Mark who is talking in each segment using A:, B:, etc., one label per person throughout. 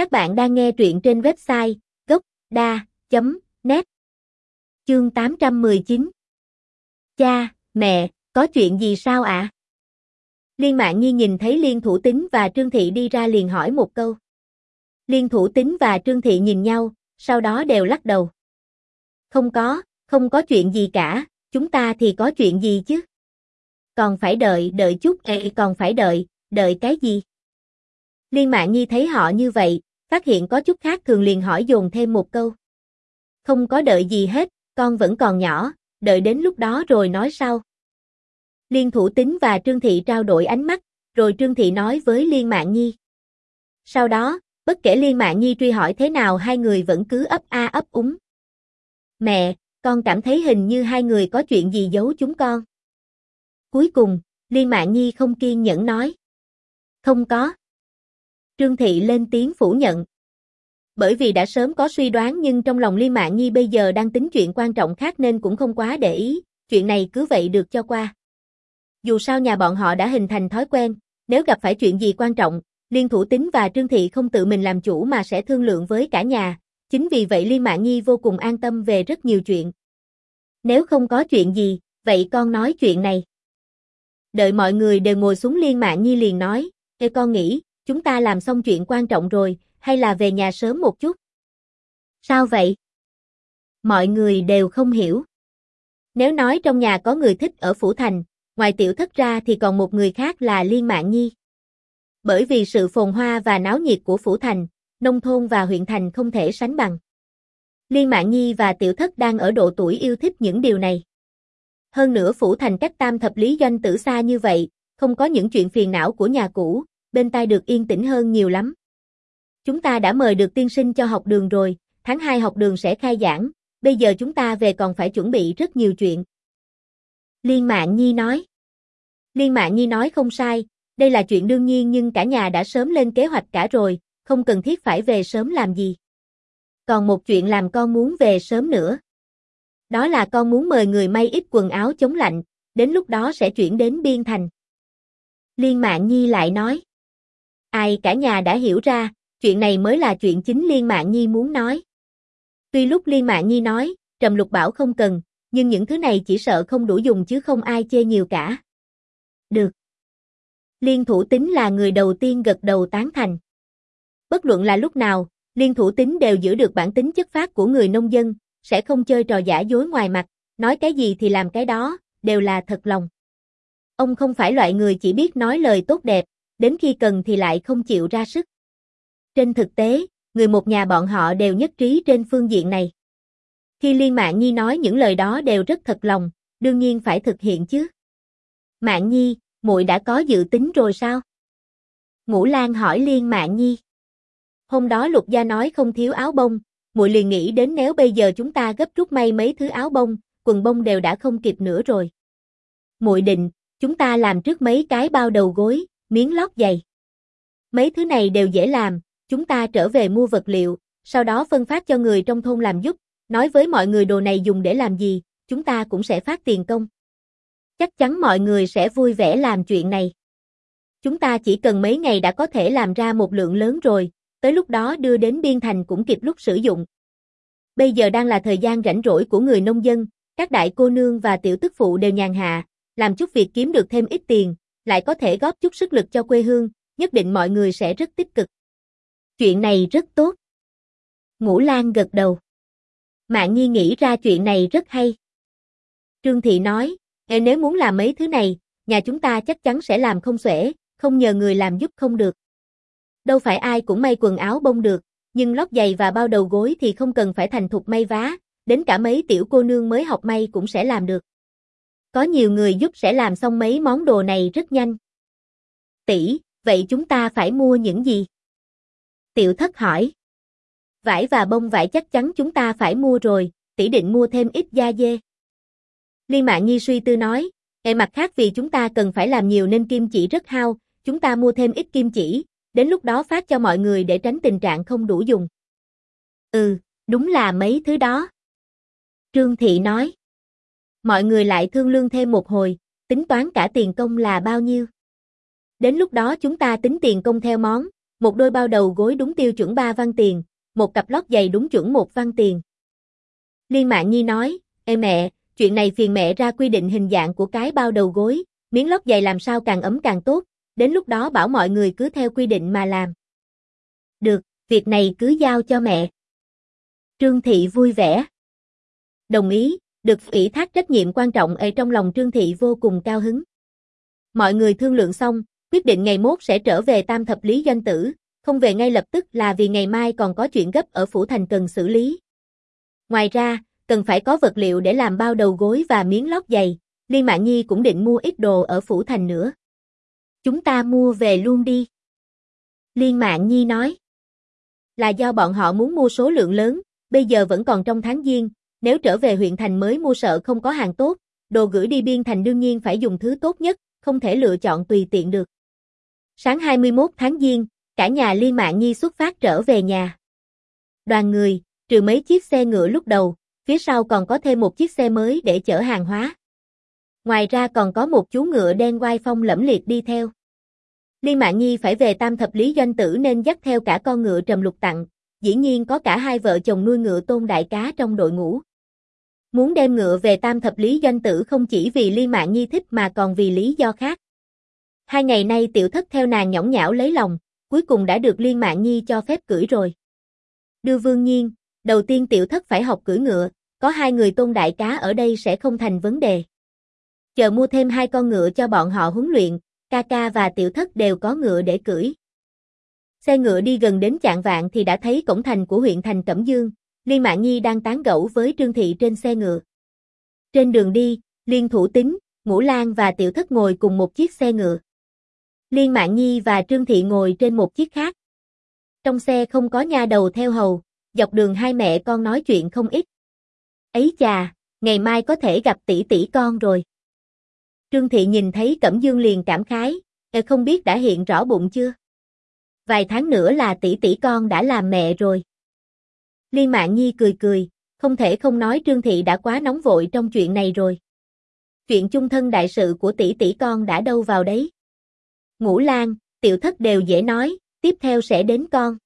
A: Các bạn đang nghe truyện trên website gốc.da.net Chương 819 Cha, mẹ, có chuyện gì sao ạ? Liên mạng nhi nhìn thấy Liên Thủ Tính và Trương Thị đi ra liền hỏi một câu. Liên Thủ Tính và Trương Thị nhìn nhau, sau đó đều lắc đầu. Không có, không có chuyện gì cả, chúng ta thì có chuyện gì chứ? Còn phải đợi, đợi chút, Ê, còn phải đợi, đợi cái gì? Liên mạng nhi thấy họ như vậy, phát hiện có chút khác thường liền hỏi dồn thêm một câu. Không có đợi gì hết, con vẫn còn nhỏ, đợi đến lúc đó rồi nói sau. Liên Thủ Tính và Trương Thị trao đổi ánh mắt, rồi Trương Thị nói với Liên Mạng Nhi. Sau đó, bất kể Liên Mạng Nhi truy hỏi thế nào hai người vẫn cứ ấp a ấp úng. Mẹ, con cảm thấy hình như hai người có chuyện gì giấu chúng con. Cuối cùng, Liên Mạng Nhi không kiên nhẫn nói. Không có. Trương Thị lên tiếng phủ nhận. Bởi vì đã sớm có suy đoán nhưng trong lòng Liên Mạng Nhi bây giờ đang tính chuyện quan trọng khác nên cũng không quá để ý, chuyện này cứ vậy được cho qua. Dù sao nhà bọn họ đã hình thành thói quen, nếu gặp phải chuyện gì quan trọng, Liên Thủ Tính và Trương Thị không tự mình làm chủ mà sẽ thương lượng với cả nhà, chính vì vậy Liên Mạng Nhi vô cùng an tâm về rất nhiều chuyện. Nếu không có chuyện gì, vậy con nói chuyện này. Đợi mọi người đều ngồi xuống Liên Mạng Nhi liền nói, Ê con nghĩ, chúng ta làm xong chuyện quan trọng rồi, hay là về nhà sớm một chút? Sao vậy? Mọi người đều không hiểu. Nếu nói trong nhà có người thích ở Phủ Thành, ngoài tiểu thất ra thì còn một người khác là Liên Mạng Nhi. Bởi vì sự phồn hoa và náo nhiệt của Phủ Thành, nông thôn và huyện thành không thể sánh bằng. Liên Mạng Nhi và tiểu thất đang ở độ tuổi yêu thích những điều này. Hơn nữa Phủ Thành cách tam thập lý doanh tử xa như vậy, không có những chuyện phiền não của nhà cũ, bên tai được yên tĩnh hơn nhiều lắm. Chúng ta đã mời được tiên sinh cho học đường rồi, tháng 2 học đường sẽ khai giảng, bây giờ chúng ta về còn phải chuẩn bị rất nhiều chuyện. Liên Mạng Nhi nói. Liên Mạng Nhi nói không sai, đây là chuyện đương nhiên nhưng cả nhà đã sớm lên kế hoạch cả rồi, không cần thiết phải về sớm làm gì. Còn một chuyện làm con muốn về sớm nữa. Đó là con muốn mời người may ít quần áo chống lạnh, đến lúc đó sẽ chuyển đến Biên Thành. Liên Mạng Nhi lại nói. Ai cả nhà đã hiểu ra, chuyện này mới là chuyện chính Liên Mạng Nhi muốn nói. Tuy lúc Liên Mạng Nhi nói, Trầm Lục bảo không cần, nhưng những thứ này chỉ sợ không đủ dùng chứ không ai chê nhiều cả. Được. Liên Thủ Tính là người đầu tiên gật đầu tán thành. Bất luận là lúc nào, Liên Thủ Tính đều giữ được bản tính chất phát của người nông dân, sẽ không chơi trò giả dối ngoài mặt, nói cái gì thì làm cái đó, đều là thật lòng. Ông không phải loại người chỉ biết nói lời tốt đẹp, đến khi cần thì lại không chịu ra sức. Trên thực tế, người một nhà bọn họ đều nhất trí trên phương diện này. Khi Liên Mạng Nhi nói những lời đó đều rất thật lòng, đương nhiên phải thực hiện chứ. Mạng Nhi, muội đã có dự tính rồi sao? Ngũ Lan hỏi Liên Mạng Nhi. Hôm đó Lục Gia nói không thiếu áo bông, muội liền nghĩ đến nếu bây giờ chúng ta gấp rút may mấy thứ áo bông, quần bông đều đã không kịp nữa rồi. Muội định, chúng ta làm trước mấy cái bao đầu gối, miếng lót giày. Mấy thứ này đều dễ làm, chúng ta trở về mua vật liệu, sau đó phân phát cho người trong thôn làm giúp, nói với mọi người đồ này dùng để làm gì, chúng ta cũng sẽ phát tiền công. Chắc chắn mọi người sẽ vui vẻ làm chuyện này. Chúng ta chỉ cần mấy ngày đã có thể làm ra một lượng lớn rồi, tới lúc đó đưa đến biên thành cũng kịp lúc sử dụng. Bây giờ đang là thời gian rảnh rỗi của người nông dân, các đại cô nương và tiểu tức phụ đều nhàn hạ, làm chút việc kiếm được thêm ít tiền, lại có thể góp chút sức lực cho quê hương, nhất định mọi người sẽ rất tích cực. Chuyện này rất tốt. Ngũ Lan gật đầu. Mạng Nhi nghĩ ra chuyện này rất hay. Trương Thị nói, e nếu muốn làm mấy thứ này, nhà chúng ta chắc chắn sẽ làm không xuể, không nhờ người làm giúp không được. Đâu phải ai cũng may quần áo bông được, nhưng lót giày và bao đầu gối thì không cần phải thành thục may vá, đến cả mấy tiểu cô nương mới học may cũng sẽ làm được. Có nhiều người giúp sẽ làm xong mấy món đồ này rất nhanh. Tỷ, vậy chúng ta phải mua những gì? Tiểu thất hỏi. Vải và bông vải chắc chắn chúng ta phải mua rồi, tỷ định mua thêm ít da dê. Liên Mạng Nhi suy tư nói, Ê mặt khác vì chúng ta cần phải làm nhiều nên kim chỉ rất hao, chúng ta mua thêm ít kim chỉ, đến lúc đó phát cho mọi người để tránh tình trạng không đủ dùng. Ừ, đúng là mấy thứ đó. Trương Thị nói. Mọi người lại thương lương thêm một hồi, tính toán cả tiền công là bao nhiêu. Đến lúc đó chúng ta tính tiền công theo món, một đôi bao đầu gối đúng tiêu chuẩn 3 văn tiền, một cặp lót giày đúng chuẩn một văn tiền. Liên Mạng Nhi nói, Ê mẹ, chuyện này phiền mẹ ra quy định hình dạng của cái bao đầu gối, miếng lót giày làm sao càng ấm càng tốt, đến lúc đó bảo mọi người cứ theo quy định mà làm. Được, việc này cứ giao cho mẹ. Trương Thị vui vẻ. Đồng ý, được ủy thác trách nhiệm quan trọng ở trong lòng Trương Thị vô cùng cao hứng. Mọi người thương lượng xong, quyết định ngày mốt sẽ trở về tam thập lý doanh tử, không về ngay lập tức là vì ngày mai còn có chuyện gấp ở phủ thành cần xử lý. Ngoài ra, cần phải có vật liệu để làm bao đầu gối và miếng lót giày, Liên Mạn Nhi cũng định mua ít đồ ở phủ thành nữa. Chúng ta mua về luôn đi. Liên Mạn Nhi nói. Là do bọn họ muốn mua số lượng lớn, bây giờ vẫn còn trong tháng giêng, nếu trở về huyện thành mới mua sợ không có hàng tốt, đồ gửi đi biên thành đương nhiên phải dùng thứ tốt nhất, không thể lựa chọn tùy tiện được. Sáng 21 tháng giêng, cả nhà Liên mạng Nhi xuất phát trở về nhà. Đoàn người, trừ mấy chiếc xe ngựa lúc đầu, phía sau còn có thêm một chiếc xe mới để chở hàng hóa. Ngoài ra còn có một chú ngựa đen quai phong lẫm liệt đi theo. Liên mạng Nhi phải về tam thập lý doanh tử nên dắt theo cả con ngựa trầm lục tặng, dĩ nhiên có cả hai vợ chồng nuôi ngựa tôn đại cá trong đội ngũ. Muốn đem ngựa về tam thập lý doanh tử không chỉ vì Liên mạng Nhi thích mà còn vì lý do khác. Hai ngày nay tiểu thất theo nàng nhõng nhão lấy lòng, cuối cùng đã được Liên mạng Nhi cho phép cưỡi rồi. Đưa Vương Nhiên, đầu tiên tiểu thất phải học cưỡi ngựa, có hai người tôn đại cá ở đây sẽ không thành vấn đề. Chờ mua thêm hai con ngựa cho bọn họ huấn luyện, ca ca và tiểu thất đều có ngựa để cưỡi. Xe ngựa đi gần đến chạng vạn thì đã thấy cổng thành của huyện thành Cẩm Dương, Liên Mạn Nhi đang tán gẫu với Trương Thị trên xe ngựa. Trên đường đi, Liên Thủ Tính, Ngũ Lan và Tiểu Thất ngồi cùng một chiếc xe ngựa. Liên Mạn Nhi và Trương Thị ngồi trên một chiếc khác. Trong xe không có nha đầu theo hầu, dọc đường hai mẹ con nói chuyện không ít. Ấy chà, ngày mai có thể gặp tỷ tỷ con rồi. Trương Thị nhìn thấy Cẩm Dương liền cảm khái, e không biết đã hiện rõ bụng chưa? Vài tháng nữa là tỷ tỷ con đã làm mẹ rồi. Liên mạng Nhi cười cười, không thể không nói Trương Thị đã quá nóng vội trong chuyện này rồi. Chuyện chung thân đại sự của tỷ tỷ con đã đâu vào đấy. Ngũ Lan, tiểu thất đều dễ nói, tiếp theo sẽ đến con.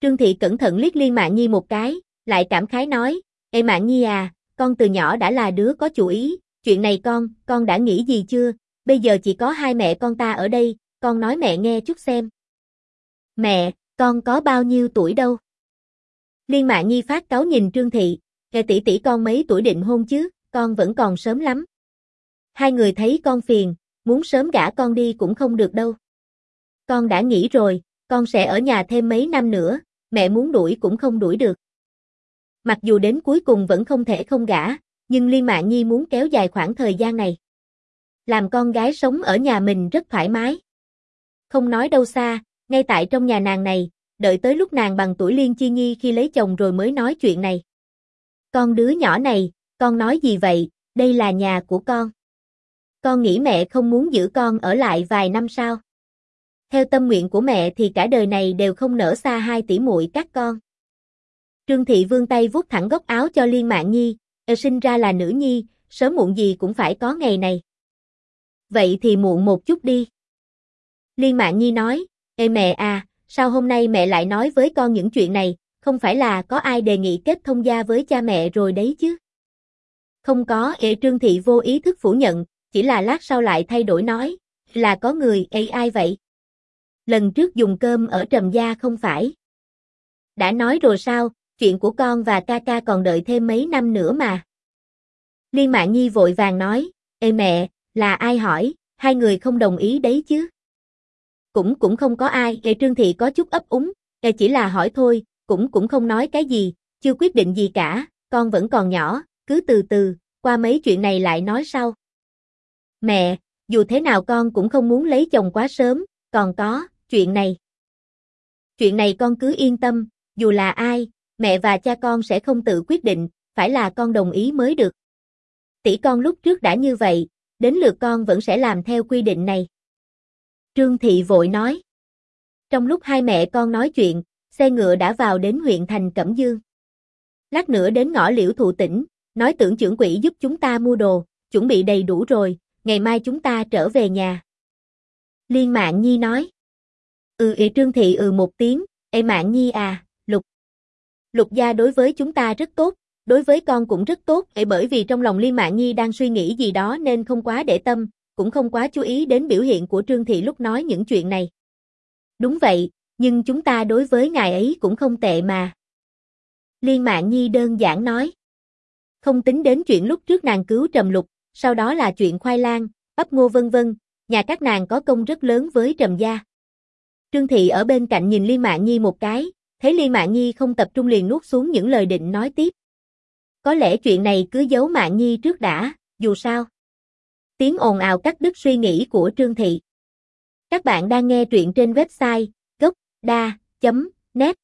A: Trương Thị cẩn thận liếc Liên mạng Nhi một cái, lại cảm khái nói, Ê mạng Nhi à, con từ nhỏ đã là đứa có chủ ý, chuyện này con, con đã nghĩ gì chưa, bây giờ chỉ có hai mẹ con ta ở đây, con nói mẹ nghe chút xem. Mẹ, con có bao nhiêu tuổi đâu? Liên Mạn Nhi phát cáo nhìn Trương Thị, nghe tỷ tỷ con mấy tuổi định hôn chứ, con vẫn còn sớm lắm. Hai người thấy con phiền, muốn sớm gả con đi cũng không được đâu. Con đã nghĩ rồi, con sẽ ở nhà thêm mấy năm nữa, mẹ muốn đuổi cũng không đuổi được. Mặc dù đến cuối cùng vẫn không thể không gả, nhưng Liên Mạn Nhi muốn kéo dài khoảng thời gian này. Làm con gái sống ở nhà mình rất thoải mái. Không nói đâu xa, ngay tại trong nhà nàng này, đợi tới lúc nàng bằng tuổi Liên Chi Nhi khi lấy chồng rồi mới nói chuyện này. Con đứa nhỏ này, con nói gì vậy, đây là nhà của con. Con nghĩ mẹ không muốn giữ con ở lại vài năm sao? Theo tâm nguyện của mẹ thì cả đời này đều không nở xa hai tỷ muội các con. Trương Thị vương tay vuốt thẳng góc áo cho Liên mạng Nhi, e sinh ra là nữ nhi, sớm muộn gì cũng phải có ngày này. Vậy thì muộn một chút đi. Liên mạng Nhi nói, Ê mẹ à, sao hôm nay mẹ lại nói với con những chuyện này, không phải là có ai đề nghị kết thông gia với cha mẹ rồi đấy chứ? Không có, Ê Trương Thị vô ý thức phủ nhận, chỉ là lát sau lại thay đổi nói, là có người, ấy ai vậy? Lần trước dùng cơm ở trầm gia không phải. Đã nói rồi sao, chuyện của con và ca ca còn đợi thêm mấy năm nữa mà. Liên Mạn Nhi vội vàng nói, Ê mẹ, là ai hỏi, hai người không đồng ý đấy chứ. Cũng cũng không có ai, kệ Trương Thị có chút ấp úng, kệ chỉ là hỏi thôi, cũng cũng không nói cái gì, chưa quyết định gì cả, con vẫn còn nhỏ, cứ từ từ, qua mấy chuyện này lại nói sau. Mẹ, dù thế nào con cũng không muốn lấy chồng quá sớm, còn có, chuyện này. Chuyện này con cứ yên tâm, dù là ai, mẹ và cha con sẽ không tự quyết định, phải là con đồng ý mới được. Tỷ con lúc trước đã như vậy, đến lượt con vẫn sẽ làm theo quy định này. Trương Thị vội nói. Trong lúc hai mẹ con nói chuyện, xe ngựa đã vào đến huyện thành Cẩm Dương. Lát nữa đến ngõ liễu thụ tỉnh, nói tưởng trưởng quỹ giúp chúng ta mua đồ, chuẩn bị đầy đủ rồi, ngày mai chúng ta trở về nhà. Liên Mạng Nhi nói. Ừ ị Trương Thị ừ một tiếng, Ê Mạng Nhi à, Lục. Lục gia đối với chúng ta rất tốt, đối với con cũng rất tốt, Ê bởi vì trong lòng Liên Mạng Nhi đang suy nghĩ gì đó nên không quá để tâm, cũng không quá chú ý đến biểu hiện của Trương Thị lúc nói những chuyện này. Đúng vậy, nhưng chúng ta đối với ngài ấy cũng không tệ mà. Liên Mạng Nhi đơn giản nói. Không tính đến chuyện lúc trước nàng cứu Trầm Lục, sau đó là chuyện khoai lang, bắp ngô vân vân, nhà các nàng có công rất lớn với Trầm gia. Trương Thị ở bên cạnh nhìn Liên Mạng Nhi một cái, thấy Liên Mạng Nhi không tập trung liền nuốt xuống những lời định nói tiếp. Có lẽ chuyện này cứ giấu Mạng Nhi trước đã, dù sao. Tiếng ồn ào cắt đứt suy nghĩ của Trương Thị. Các bạn đang nghe truyện trên website gocda.net